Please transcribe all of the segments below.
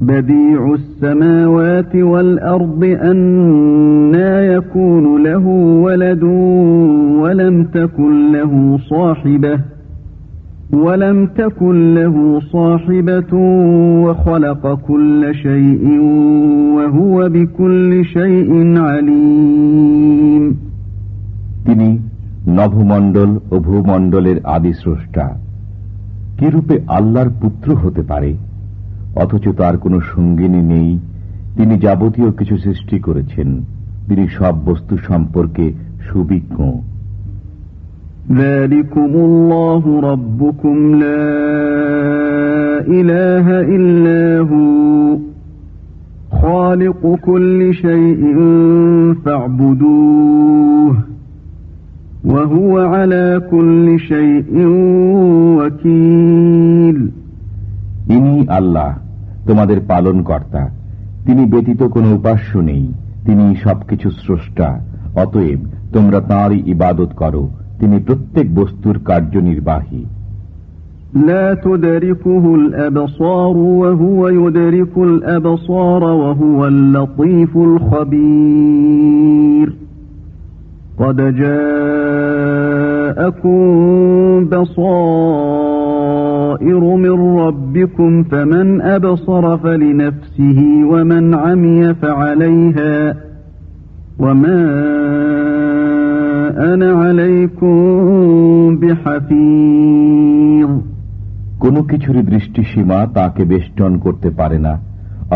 بديع السماوات والأرض أنا يكون له ولد ولم تكن له صاحبة ولم تكن له صاحبة وخلق كل شيء وهو بكل شيء عليم তিনি নভমণ্ডল ও ভূমণ্ডলের আদি স্রষ্টা কিরূপে আল্লাহর পুত্র হতে পারে অথচ তার কোনো সঙ্গিনী নেই তিনি যাবতীয় কিছু সৃষ্টি করেছেন তিনি সব বস্তু সম্পর্কে সুবিজ্ঞ ذلكم الله ربكم لا إله إلا هو خالق كل شيء فاعبدوه وهو على كل شيء وكيل ইনি আল্লাহ তোমাদের পালন কর্তা তিনি ব্যতীত কোনো উপাস্য নেই তিনি সবকিছু স্রষ্টা অতএব তোমরা তাঁরই ইবাদত করো তিনি প্রত্যেক বস্তুর কার্যনির্বাহী لا تدركه الأبصار وهو يدرك الأبصار وهو اللطيف الخبير قد جاءكم بصائر من ربكم فمن أبصر فلنفسه ومن عمي فعليها وما أنا عليكم بحفيظ কোনো কিছুরই দৃষ্টিসীমা তাকে বেষ্টন করতে পারে না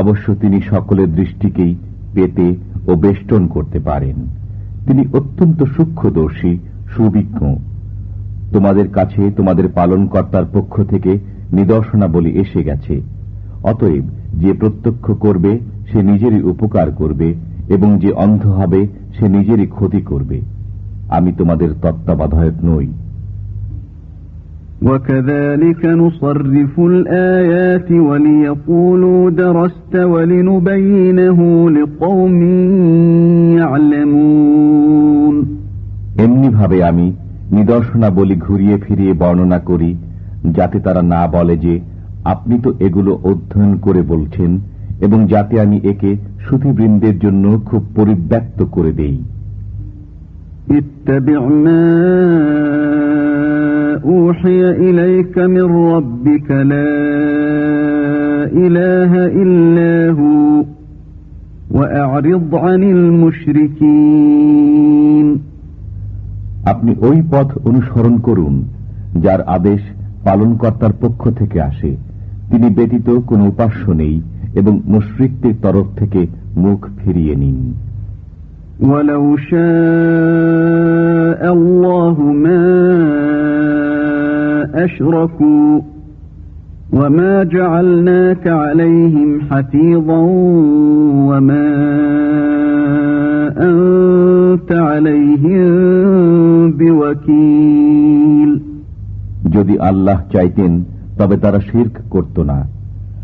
অবশ্য তিনি সকলের দৃষ্টিকেই পেতে ও বেষ্টন করতে পারেন তিনি অত্যন্ত সূক্ষ্মদর্শী সুবিজ্ঞ তোমাদের কাছে তোমাদের পালনকর্তার পক্ষ থেকে নিদর্শনাবলী এসে গেছে অতএব যে প্রত্যক্ষ করবে সে নিজেরই উপকার করবে এবং যে অন্ধ হবে সে নিজেরই ক্ষতি করবে আমি তোমাদের তত্ত্বাবধায়ক নই وكذلك نصرف الآيات وليقولوا درست ولنبينه لقوم يعلمون এমনিভাবে আমি নিদর্শনাবলী ঘুরিয়ে ফিরিয়ে বর্ণনা করি, যাতে তারা না বলে যে আপনি তো এগুলো অধ্যয়ন করে বলছেন এবং যাতে আমি একে সুতিবৃন্দের জন্য খুব পরিব্যক্ত করে দেই। ইলাহা আপনি ওই পথ অনুসরণ করুন যার আদেশ পালনকর্তার পক্ষ থেকে আসে তিনি ব্যতীত কোনো উপাস্য নেই এবং মুশ্রিকদের তরফ থেকে মুখ ফিরিয়ে নিন ولو شاء الله ما أشركوا وما جعلناك عليهم حفيظا وما أنت عليهم بوكيل যদি আল্লাহ চাইতেন তবে তারা শির্ক করত না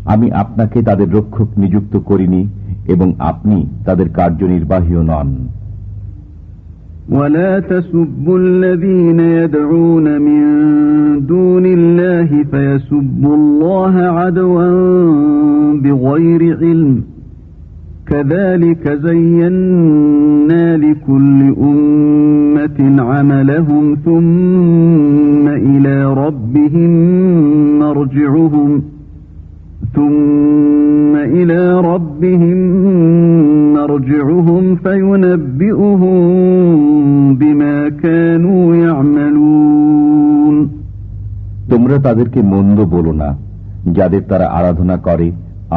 আমি আপনাকে তাদের রক্ষক নিযুক্ত করিনি এবং আপনি তাদের কার্যনির্বাহীও নন ولا تسبوا الذين يدعون من دون الله فيسبوا الله عدوا بغير علم كذلك زينا لكل أمة عملهم ثم إلى ربهم مرجعهم ثم إلى ربهم مرجعهم فينبئهم بما كانوا يعملون তোমরা তাদেরকে মন্দ বলো না যাদের তারা আরাধনা করে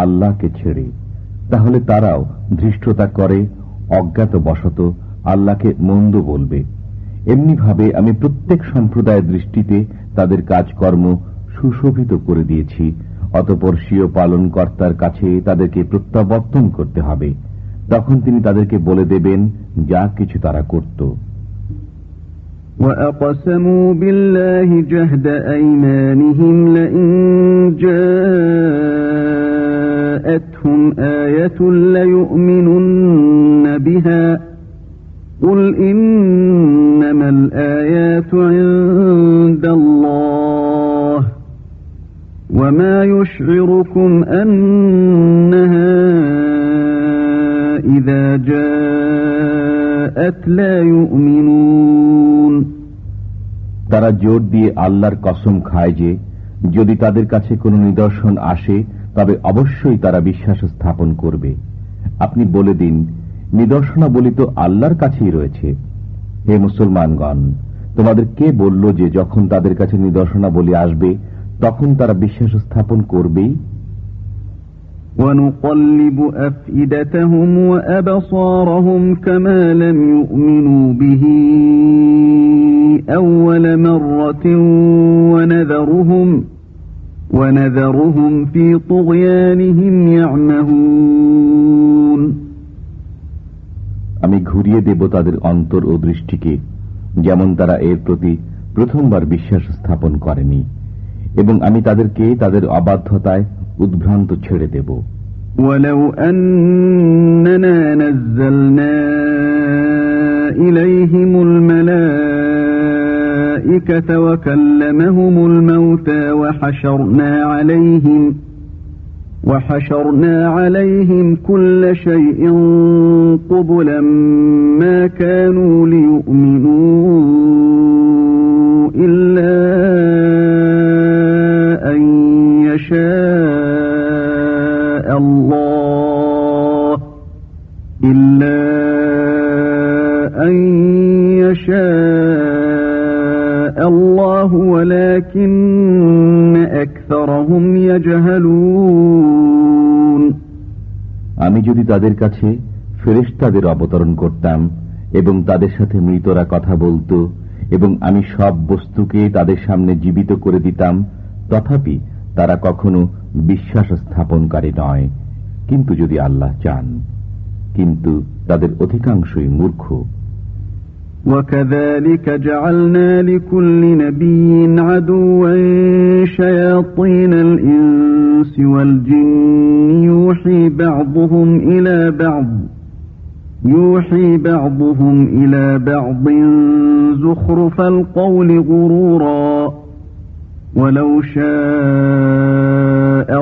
আল্লাহকে ছেড়ে তাহলে তারাও ধৃষ্টতা করে অজ্ঞাত বশত আল্লাহকে মন্দ বলবে এমনি ভাবে আমি প্রত্যেক সম্প্রদায়ের দৃষ্টিতে তাদের কাজকর্ম সুশোভিত করে দিয়েছি অতপর স্বীয় পালনকর্তার কাছে তাদেরকে প্রত্যাবর্তন করতে হবে তখন তিনি তাদেরকে বলে দেবেন যা কিছু তারা করত وأقسموا بالله جهد أيمانهم لئن جاءتهم آية ليؤمنن بها قل إنما الآيات عند الله وما يشعركم أن جاءت لا يؤمنون তারা জোর দিয়ে আল্লাহর কসম খায় যে যদি তাদের কাছে কোনো নিদর্শন আসে তবে অবশ্যই তারা বিশ্বাস স্থাপন করবে আপনি বলে দিন নিদর্শনাবলী তো আল্লাহর কাছেই রয়েছে হে মুসলমানগণ তোমাদের কে বলল যে যখন তাদের কাছে নিদর্শনাবলী আসবে তখন তারা বিশ্বাস স্থাপন করবেই ونقلب أفئدتهم وأبصارهم كما لم يؤمنوا به أول مرة ونذرهم ونذرهم في طغيانهم يعمهون আমি ঘুরিয়ে দেব তাদের অন্তর ও দৃষ্টিকে যেমন তারা এর প্রতি প্রথমবার বিশ্বাস স্থাপন করেনি এবং আমি তাদেরকে তাদের অবাধ্যতায় উদ্ভ্রান্ত ছেড়ে দেব ولو أننا نزلنا إليهم الملائكة وكلمهم الموتى وحشرنا عليهم وحشرنا عليهم كل شيء قبلا ما كانوا ليؤمنوا إلا أن يشاء الله إلا أن يشاء الله ولكن أكثرهم يجهلون আমি যদি তাদের কাছে ফেরেশতাদের অবতরণ করতাম এবং তাদের সাথে মৃতরা কথা বলতো এবং আমি সব বস্তুকে তাদের সামনে জীবিত করে দিতাম তথাপি তারা কখনো বিশ্বাস স্থাপনকারী নয় কিন্তু যদি আল্লাহ চান কিন্তু তাদের অধিকাংশই মূর্খ وكذلك جعلنا لكل نبي عدوا شياطين الإنس والجن. يوحي بعضهم إلى بعض. يوحي بعضهم إلى بعض زخرف القول غرورا. ولو شاء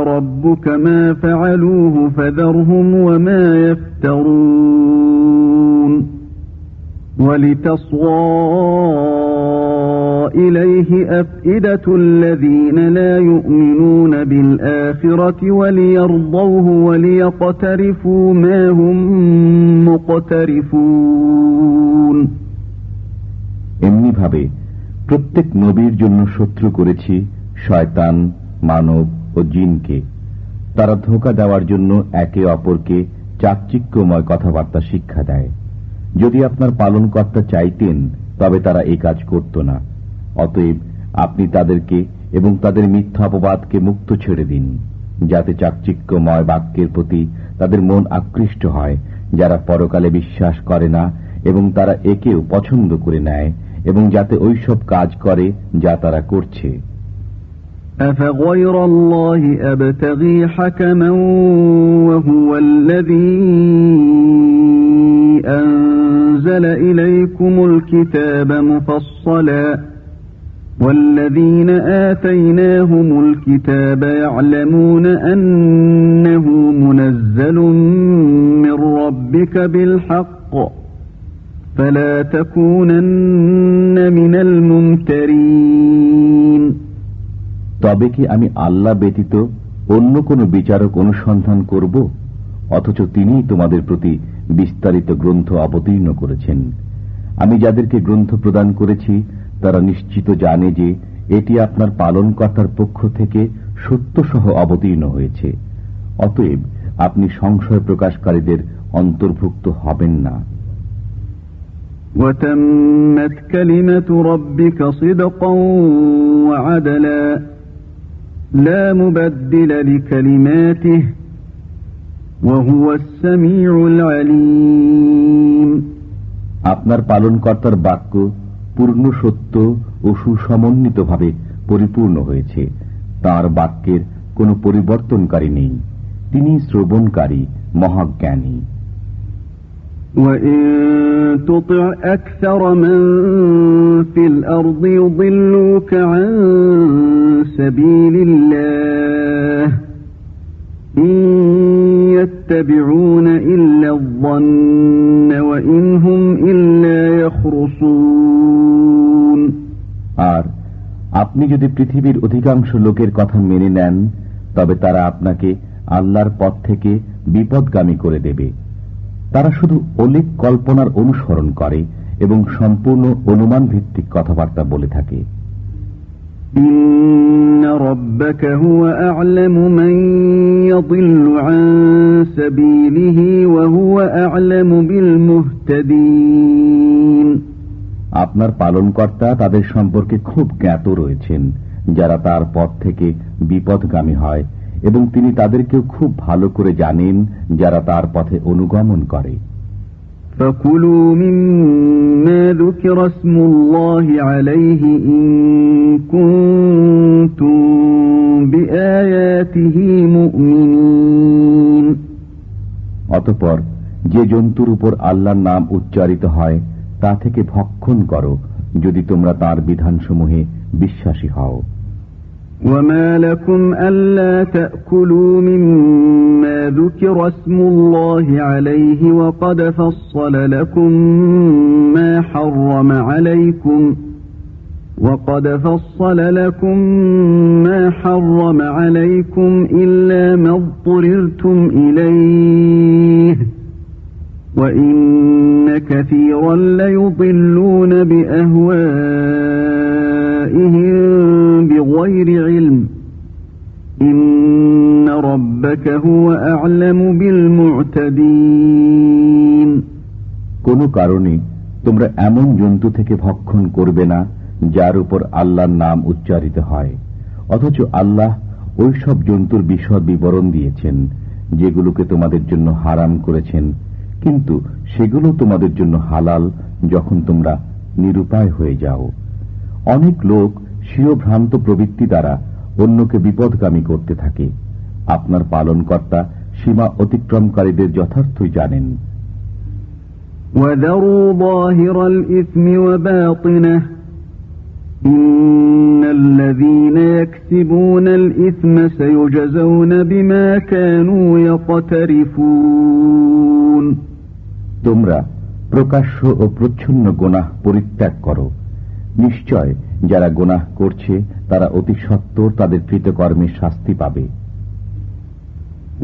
ربك ما فعلوه فذرهم وما يفترون. ولتصغى إليه أفئدة الذين لا يؤمنون بالآخرة وليرضوه وليقترفوا ما هم مقترفون এমনিভাবে প্রত্যেক নবীর জন্য শত্রু করেছি শয়তান মানব ও জিনকে তারা ধোকা দেওয়ার জন্য একে অপরকে চাকচিক্যময় কথাবার্তা শিক্ষা দেয় যদি আপনার পালনকর্তা চাইতেন তবে তারা এই কাজ করত না অতএব আপনি তাদেরকে এবং তাদের মিথ্যা অপবাদকে মুক্ত ছেড়ে দিন যাতে চাকচিক্যময় বাক্যের প্রতি তাদের মন আকৃষ্ট হয় যারা পরকালে বিশ্বাস করে না এবং তারা একেও পছন্দ করে নেয় এবং যাতে ওইসব কাজ করে যা তারা করছে أفغير الله أبتغي حكما وهو الذي أنزل إليكم الكتاب مفصلا والذين آتيناهم الكتاب يعلمون أنه منزل من ربك بالحق فلا تكونن من الممترين তবে কি আমি আল্লাহ ব্যতীত অন্য কোন বিচারক অনুসন্ধান করব অথচ তিনি তোমাদের প্রতি বিস্তারিত গ্রন্থ অবতীর্ণ করেছেন আমি যাদেরকে গ্রন্থ প্রদান করেছি তারা নিশ্চিত জানে যে এটি আপনার পালনকর্তার পক্ষ থেকে সত্যসহ অবতীর্ণ হয়েছে অতএব আপনি সংশয় প্রকাশকারীদের অন্তর্ভুক্ত হবেন না وتمت كلمة ربك صدقا وعدلا لا مبدل لكلماته وهو السميع العليم আপনার পালনকর্তার বাক্য পূর্ণ সত্য ও সুসমন্বিতভাবে পরিপূর্ণ হয়েছে তার বাক্যের কোনো পরিবর্তনকারী নেই তিনি শ্রবণকারী মহাজ্ঞানী وإن تطع أكثر من في الأرض يضلوك عن سبيل الله إن يتبعون إلا الظن إن هم إلا يخرصون আর আপনি যদি পৃথিবীর অধিকাংশ লোকের কথা মেনে নেন তবে তারা আপনাকে আল্লাহর পথ থেকে বিপদগামী করে দেবে তারা শুধু অলিক কল্পনার অনুসরণ করে এবং সম্পূর্ণ অনুমান ভিত্তিক কথাবার্তা বলে থাকে إن ربك هو أعلم من يضل عن سبيله وهو أعلم بالمهتدين আপনার পালনকর্তা তাদের সম্পর্কে খুব জ্ঞাত রয়েছেন যারা তার পথ থেকে বিপদগামী হয় এবং তিনি তাদেরকেও খুব ভালো করে জানেন যারা তার পথে অনুগমন করে فكلوا مما ذكر اسم الله عليه إن كنتم بآياته مؤمنين অতপর যে জন্তুর উপর আল্লাহর নাম উচ্চারিত হয় তা থেকে ভক্ষণ করো যদি তোমরা তার বিধানসমূহে বিশ্বাসী হও وما لكم ألا تأكلوا مما ذكر اسم الله عليه وقد فصل لكم ما حرم عليكم وقد فصل لكم ما حرم عليكم إلا ما اضطررتم কোনো কারণে তোমরা এমন জন্তু থেকে ভক্ষণ করবে না, যার উপর আল্লাহর নাম উচ্চারিত হয়। অথচ আল্লাহ ওই সব জন্তুর বিশদ বিবরণ দিয়েছেন, যেগুলোকে তোমাদের জন্য হারাম করেছেন। কিন্তু সেগুলো তোমাদের জন্য হালাল যখন তোমরা নিরুপায় হয়ে যাও। অনেক লোক স্বীয় ভ্রান্ত প্রবৃত্তি দ্বারা অন্যকে বিপদগামী করতে থাকে। আপনার পালনকর্তা সীমা অতিক্রমকারীদের যথার্থই জানেন وذروا ظاهر الإثم وباطنه إن الذين يكسبون الإثم سيجزون بما كانوا يقترفون তোমরা প্রকাশ্য ও প্রচ্ছন্ন গোনাহ পরিত্যাগ করো নিশ্চয় যারা গোনাহ করছে তারা অতি সত্বর তাদের কৃতকর্মের শাস্তি পাবে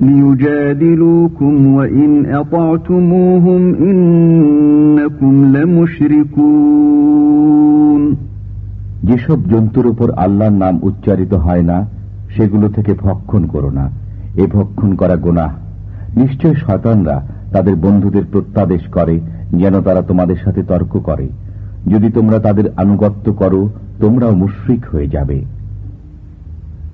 ليجادلوكم وإن أطعتموهم إنكم لمشركون যেসব জন্তুর উপর আল্লাহর নাম উচ্চারিত হয় না সেগুলো থেকে ভক্ষণ করো না এ ভক্ষণ করা গোনাহ নিশ্চয় শয়তানরা তাদের বন্ধুদের প্রত্যাদেশ করে যেন তারা তোমাদের সাথে তর্ক করে যদি তোমরা তাদের আনুগত্য করো তোমরাও মুশ্রিক হয়ে যাবে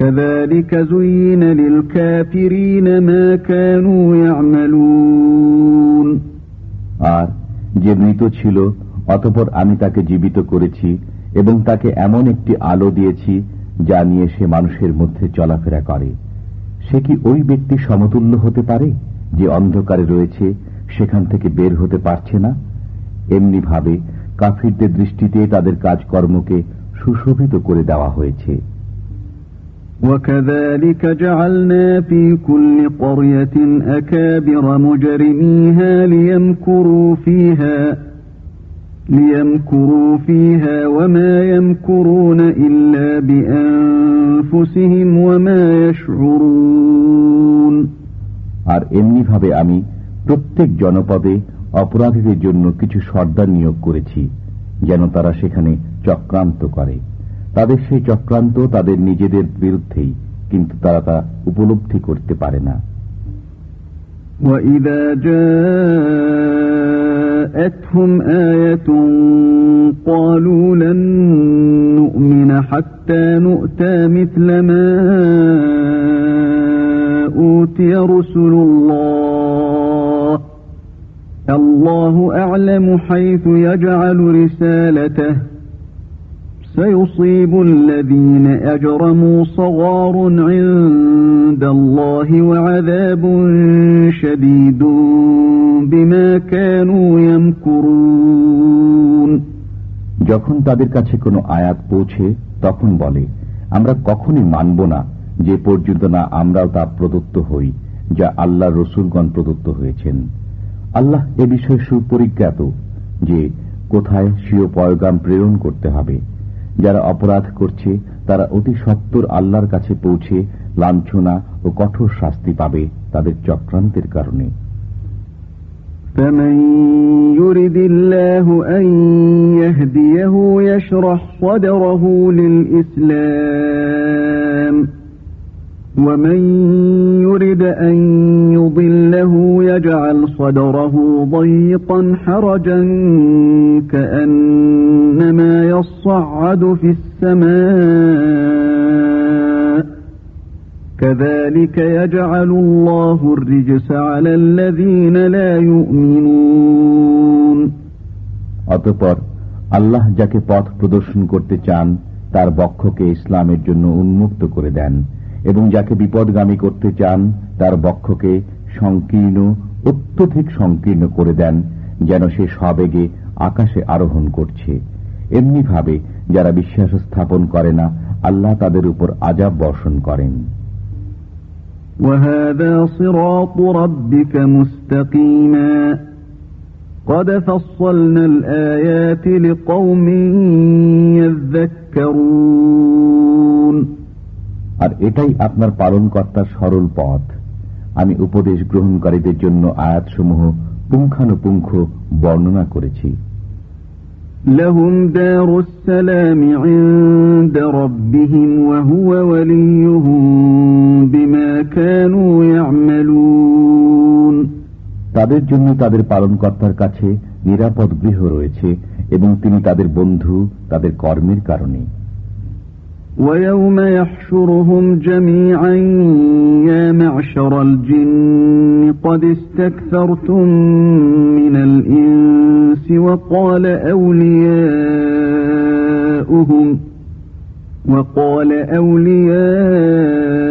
كذلك زين للكافرين ما كانوا يعملون আর যে মৃত ছিল অতপর আমি তাকে জীবিত করেছি এবং তাকে এমন একটি আলো দিয়েছি যা নিয়ে সে মানুষের মধ্যে চলাফেরা করে সে কি ওই ব্যক্তি সমতুল্য হতে পারে যে অন্ধকারে রয়েছে সেখান থেকে বের হতে পারছে না এমনি ভাবে কাফিরদের দৃষ্টিতে তাদের কাজকর্মকে সুশোভিত করে দেওয়া হয়েছে وكذلك جعلنا في كل قرية أكابر مجرميها ليمكروا فيها ليمكروا فيها وما يمكرون إلا بأنفسهم وما يشعرون আর এমনি ভাবে আমি প্রত্যেক জনপদে অপরাধীদের জন্য কিছু সর্দার নিয়োগ করেছি যেন তারা সেখানে চক্রান্ত করে তাদের সেই চক্রান্ত তাদের নিজেদের বিরুদ্ধেই কিন্তু তারা তা উপলব্ধি করতে পারে না وإذا جاءتهم آية قالوا لن نؤمن حتى نؤتى مثل ما أوتي رسل الله الله أعلم حيث يجعل رسالته سيصيب الذين أجرموا صغار عند الله وعذاب شديد بما كانوا يمكرون যখন তাদের কাছে কোনো আয়াত পৌঁছে তখন বলে আমরা কখনই মানব না যে পর্যন্ত না আমরাও তা প্রদত্ত হই যা আল্লাহ রসুলগণ প্রদত্ত হয়েছেন আল্লাহ এ বিষয়ে সুপরিজ্ঞাত যে কোথায় স্বীয় পয়গাম প্রেরণ করতে হবে যারা অপরাধ করছে তারা অতি সত্তর আল্লাহর কাছে পৌঁছে লাঞ্ছনা ও কঠোর শাস্তি পাবে তাদের চক্রান্তের কারণে فمن يرد الله أن يهديه يشرح صدره للإسلام ومن يرد أن يضله يجعل صدره ضيقا حرجا كأنما يصعد في السماء كذلك يجعل الله الرجس على الذين لا يؤمنون অতপর আল্লাহ যাকে পথ প্রদর্শন করতে চান তার বক্ষকে ইসলামের জন্য উন্মুক্ত করে দেন এবং যাকে বিপদগামী করতে চান তার বক্ষকে সংকীর্ণ অত্যধিক সংকীর্ণ করে দেন যেন সে সবেগে আকাশে আরোহণ করছে এমনি ভাবে যারা বিশ্বাস স্থাপন করে না আল্লাহ তাদের উপর আজাব বর্ষণ করেন وهذا صراط ربك مستقيما قد فصلنا الآيات لقوم يذكرون আর এটাই আপনার পালন কর্তার সরল পথ আমি উপদেশ গ্রহণকারীদের জন্য আয়াতসমূহ পুঙ্খানুপুঙ্খ বর্ণনা করেছি لهم دار السلام عند ربهم وهو وليهم بما كانوا يعملون তাদের জন্য তাদের পালনকর্তার কাছে নিরাপদ গৃহ রয়েছে এবং তিনি তাদের বন্ধু তাদের কর্মের কারণে ويوم يحشرهم جميعا يا معشر الجن قد استكثرتم من الإنس وقال أولياؤهم وقال أولياؤهم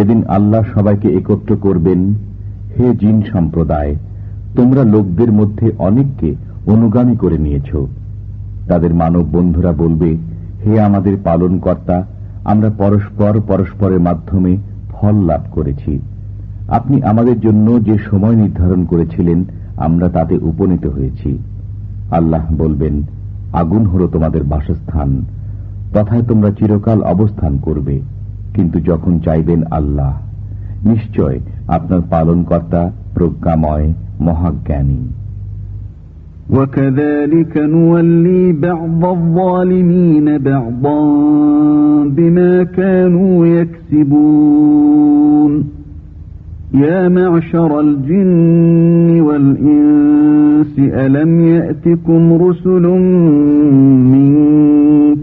যেদিন আল্লাহ সবাইকে একত্র করবেন, হে জিন সম্প্রদায়, তোমরা লোকদের মধ্যে অনেককে অনুগামী করে নিয়েছ। তাদের মানব বন্ধুরা বলবে, হে আমাদের পালন কর্তা আমরা পরস্পর পরস্পরের মাধ্যমে ফল লাভ করেছি। আপনি আমাদের জন্য যে সময় নির্ধারণ করেছিলেন, আমরা তাতে উপনীত হয়েছি। আল্লাহ বলবেন, আগুন হল তোমাদের বাসস্থান, তথায় তোমরা চিরকাল অবস্থান করবে। কিন্তু যখন চাইবেন আল্লাহ নিশ্চয় আপনার পালনকর্তা প্রজ্ঞাময় মহাজ্ঞানী وكذلك نولي بعض الظالمين بعضا بما كانوا يكسبون يا معشر الجن والإنس ألم يأتكم رسل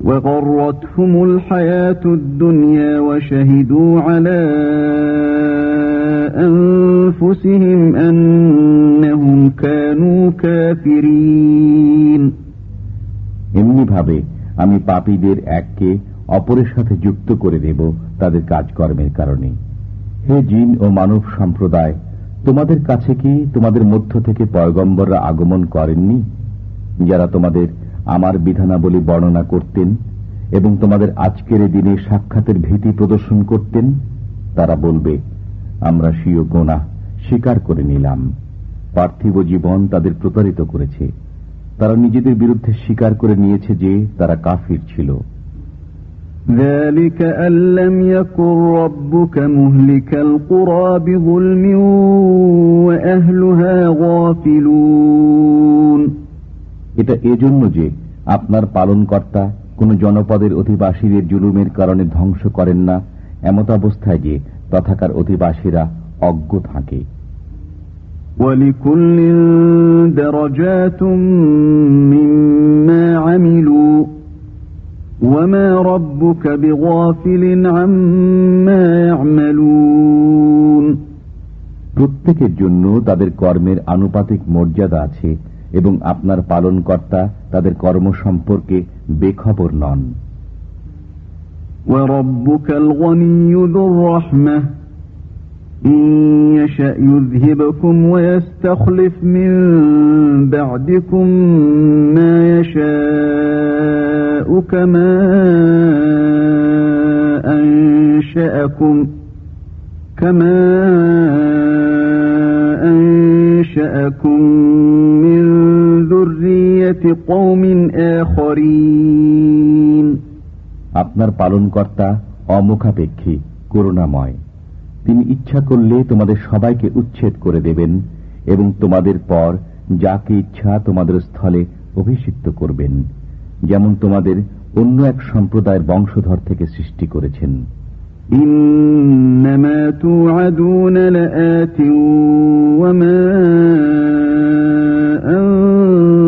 وغرتهم الحياة الدنيا وشهدوا على أنفسهم أنفسهم أنهم كانوا كافرين এমনি ভাবে আমি পাপীদের এককে অপরের সাথে যুক্ত করে দেব তাদের কাজকর্মের কারণে হে জিন ও মানব সম্প্রদায় তোমাদের কাছে কি তোমাদের মধ্য থেকে পয়গম্বররা আগমন করেননি যারা তোমাদের আমার বিধানাবলী বর্ণনা করতেন এবং তোমাদের আজকের দিনে সাক্ষাতের ভীতি প্রদর্শন করতেন তারা বলবে আমরা স্বীয় গোনা স্বীকার করে নিলাম পার্থিব জীবন তাদের প্রতারিত করেছে তারা নিজেদের বিরুদ্ধে স্বীকার করে নিয়েছে যে তারা কাফির ছিল ذلك أن لم يكن ربك مهلك القرى بظلم وأهلها غافلون এটা এজন্য যে আপনার পালনকর্তা কোন জনপদের অধিবাসীদের জুলুমের কারণে ধ্বংস করেন না এমত অবস্থায় যে তথাকার অধিবাসীরা অজ্ঞ থাকে ولكل درجات مما عملوا وما ربك بغافل عما يعملون প্রত্যেকের জন্য তাদের কর্মের আনুপাতিক মর্যাদা আছে এবং আপনার পালনকর্তা তাদের কর্ম সম্পর্কে বেখবর নন وربك الغني ذو الرحمة إن يشأ يذهبكم ويستخلف من بعدكم ما يشاء كما أنشأكم كما أنشأكم من ذرية قوم آخرين আপনার পালন কর্তা অমুখাপেক্ষী করুণাময়। তিনি ইচ্ছা করলে তোমাদের সবাইকে উচ্ছেদ করে দেবেন এবং তোমাদের পর যাকে ইচ্ছা তোমাদের স্থলে অভিষিক্ত করবেন যেমন তোমাদের অন্য এক সম্প্রদায়ের বংশধর থেকে সৃষ্টি করেছেন। ইন্নামা তুআদুনা লাআতিন ওয়া মা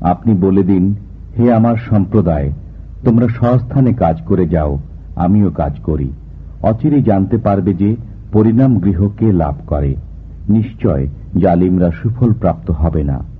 আপনি বলে দিন, হে আমার সম্প্রদায়, তোমরা সস্থানে কাজ করে যাও, আমিও কাজ করি। অচিরে জানতে পারবে যে পরিণাম গৃহকে লাভ করে। নিশ্চয় জালিমরা সুফল প্রাপ্ত হবে না।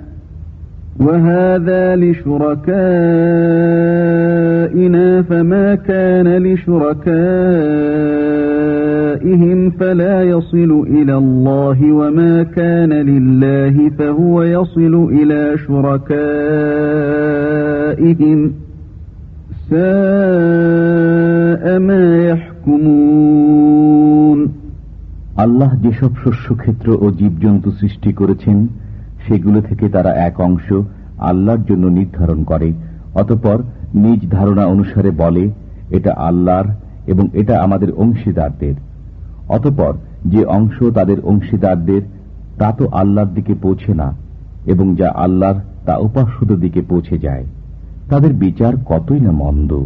وهذا لشركائنا فما كان لشركائهم فلا يصل إلى الله وما كان لله فهو يصل إلى شركائهم ساء ما يحكمون আল্লাহ যেসব শস্যক্ষেত্র ও জীবজন্তু সৃষ্টি করেছেন সেগুলো থেকে তারা এক অংশ আল্লাহর জন্য নির্ধারণ করে, অতপর নিজ ধারণা অনুসারে বলে, এটা আল্লাহর এবং এটা আমাদের অংশীদারদের। অতপর যে অংশ তাদের অংশীদারদের, তা তো আল্লাহর দিকে পৌঁছে না, এবং যা আল্লাহর তা উপাস্যদের দিকে পৌঁছে যায়। তাদের বিচার কতই না মন্দ।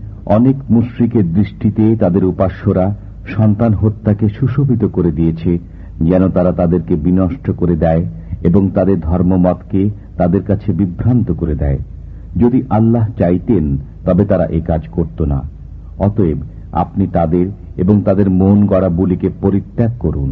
অনেক মুশ্রিকের দৃষ্টিতে তাদের উপাস্যরা সন্তান হত্যাকে সুশোভিত করে দিয়েছে, যেন তারা তাদেরকে বিনষ্ট করে দেয় এবং তাদের ধর্মমতকে তাদের কাছে বিভ্রান্ত করে দেয়। যদি আল্লাহ চাইতেন, তবে তারা এ কাজ করত না। অতএব আপনি তাদের এবং তাদের মন গড়া বলিকে পরিত্যাগ করুন।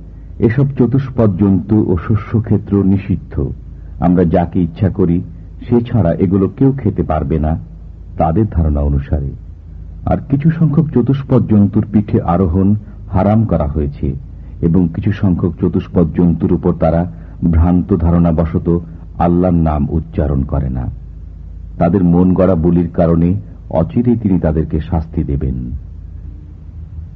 এসব চতুষ্পদ জন্তু ও শস্যক্ষেত্র নিষিদ্ধ। আমরা যাকে ইচ্ছা করি, সে ছাড়া এগুলো কেউ খেতে পারবে না, তাদের ধারণা অনুসারে। আর কিছু সংখ্যক চতুষ্পদ জন্তুর পিঠে আরোহণ হারাম করা হয়েছে, এবং কিছু সংখ্যক চতুষ্পদ জন্তুর উপর তারা ভ্রান্ত ধারণা বশত আল্লাহর নাম উচ্চারণ করে না। তাদের মন গড়া বলির কারণে অচিরেই তিনি তাদেরকে শাস্তি দেবেন।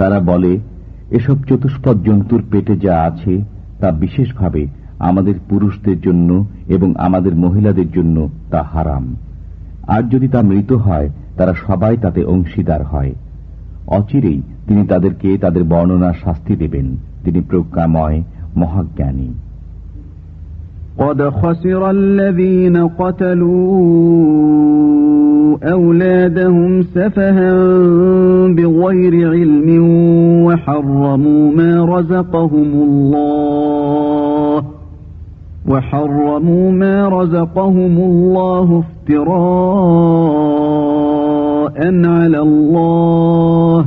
তারা বলে এসব চতুষ্পদ জন্তুর পেটে যা আছে তা বিশেষভাবে আমাদের পুরুষদের জন্য এবং আমাদের মহিলাদের জন্য তা হারাম আর যদি তা মৃত হয় তারা সবাই তাতে অংশীদার হয় অচিরেই তিনি তাদেরকে তাদের বর্ণনার শাস্তি দেবেন তিনি প্রজ্ঞাময় মহাজ্ঞানী قد خسر الذين قتلوا أولادهم سفها بغير علم وحرموا ما رزقهم الله وحرموا ما رزقهم الله افتراء على الله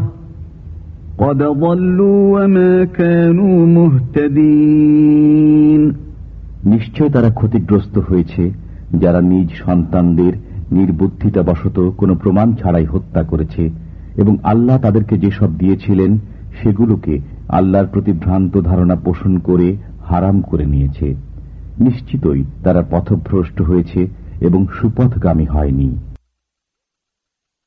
قد ضلوا وما كانوا مهتدين নিশ্চয় তারা ক্ষতিগ্রস্ত হয়েছে যারা নিজ সন্তানদের নির্বুদ্ধিতা বশত কোনো প্রমাণ ছাড়াই হত্যা করেছে এবং আল্লাহ তাদেরকে যেসব দিয়েছিলেন, সেগুলোকে আল্লাহর প্রতি ভ্রান্ত ধারণা পোষণ করে হারাম করে নিয়েছে। নিশ্চিতই তারা পথভ্রষ্ট হয়েছে এবং সুপথগামী হয়নি।